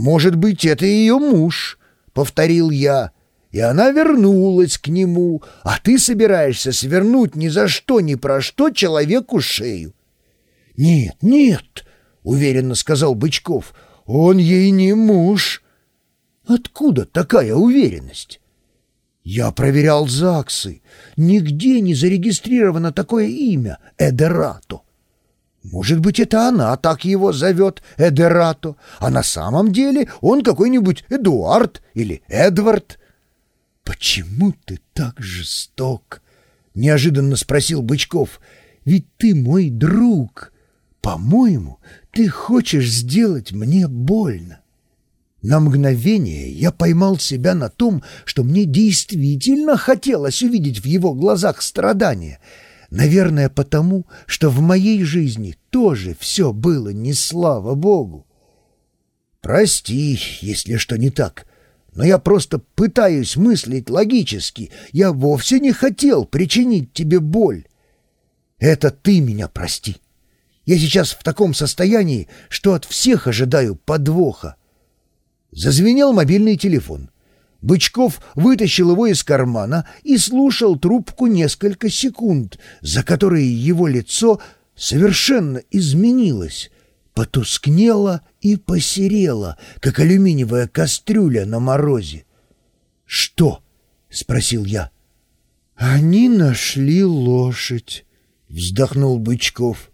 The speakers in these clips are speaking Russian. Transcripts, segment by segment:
«Может быть, это ее муж», — повторил я, — «и она вернулась к нему, а ты собираешься свернуть ни за что, ни про что человеку шею». «Нет, нет», — уверенно сказал Бычков, — «он ей не муж». «Откуда такая уверенность?» «Я проверял ЗАГСы. Нигде не зарегистрировано такое имя — Эдерато». Может быть, это она так его зовет, Эдерато, а на самом деле он какой-нибудь Эдуард или Эдвард. «Почему ты так жесток?» — неожиданно спросил Бычков. «Ведь ты мой друг. По-моему, ты хочешь сделать мне больно». На мгновение я поймал себя на том, что мне действительно хотелось увидеть в его глазах страдания — Наверное, потому, что в моей жизни тоже все было не слава Богу. Прости, если что не так, но я просто пытаюсь мыслить логически. Я вовсе не хотел причинить тебе боль. Это ты меня прости. Я сейчас в таком состоянии, что от всех ожидаю подвоха. Зазвенел мобильный телефон. Бычков вытащил его из кармана и слушал трубку несколько секунд, за которые его лицо совершенно изменилось, потускнело и посерело, как алюминиевая кастрюля на морозе. «Что?» — спросил я. «Они нашли лошадь», — вздохнул Бычков.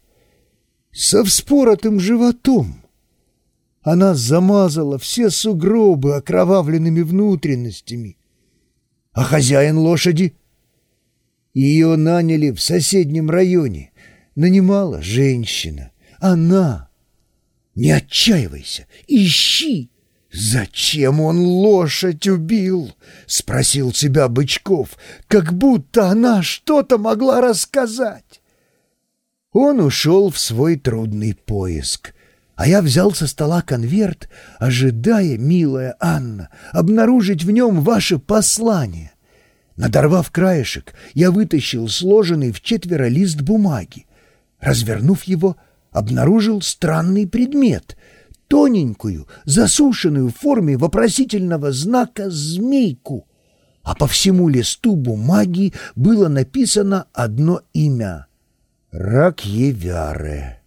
«Со вспоротым животом». Она замазала все сугробы окровавленными внутренностями. А хозяин лошади? Ее наняли в соседнем районе. Нанимала женщина. Она. Не отчаивайся, ищи. «Зачем он лошадь убил?» — спросил себя Бычков, как будто она что-то могла рассказать. Он ушел в свой трудный поиск а я взял со стола конверт, ожидая, милая Анна, обнаружить в нем ваше послание. Надорвав краешек, я вытащил сложенный в четверо лист бумаги. Развернув его, обнаружил странный предмет — тоненькую, засушенную в форме вопросительного знака змейку. А по всему листу бумаги было написано одно имя — Ракьевяре.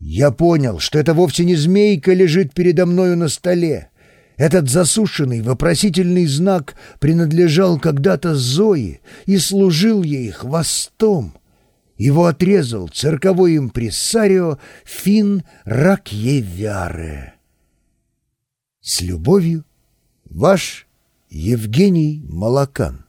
Я понял, что это вовсе не змейка лежит передо мною на столе. Этот засушенный вопросительный знак принадлежал когда-то Зое и служил ей хвостом. Его отрезал цирковой импресарио Фин Ракьевяре. С любовью, ваш Евгений Малакан.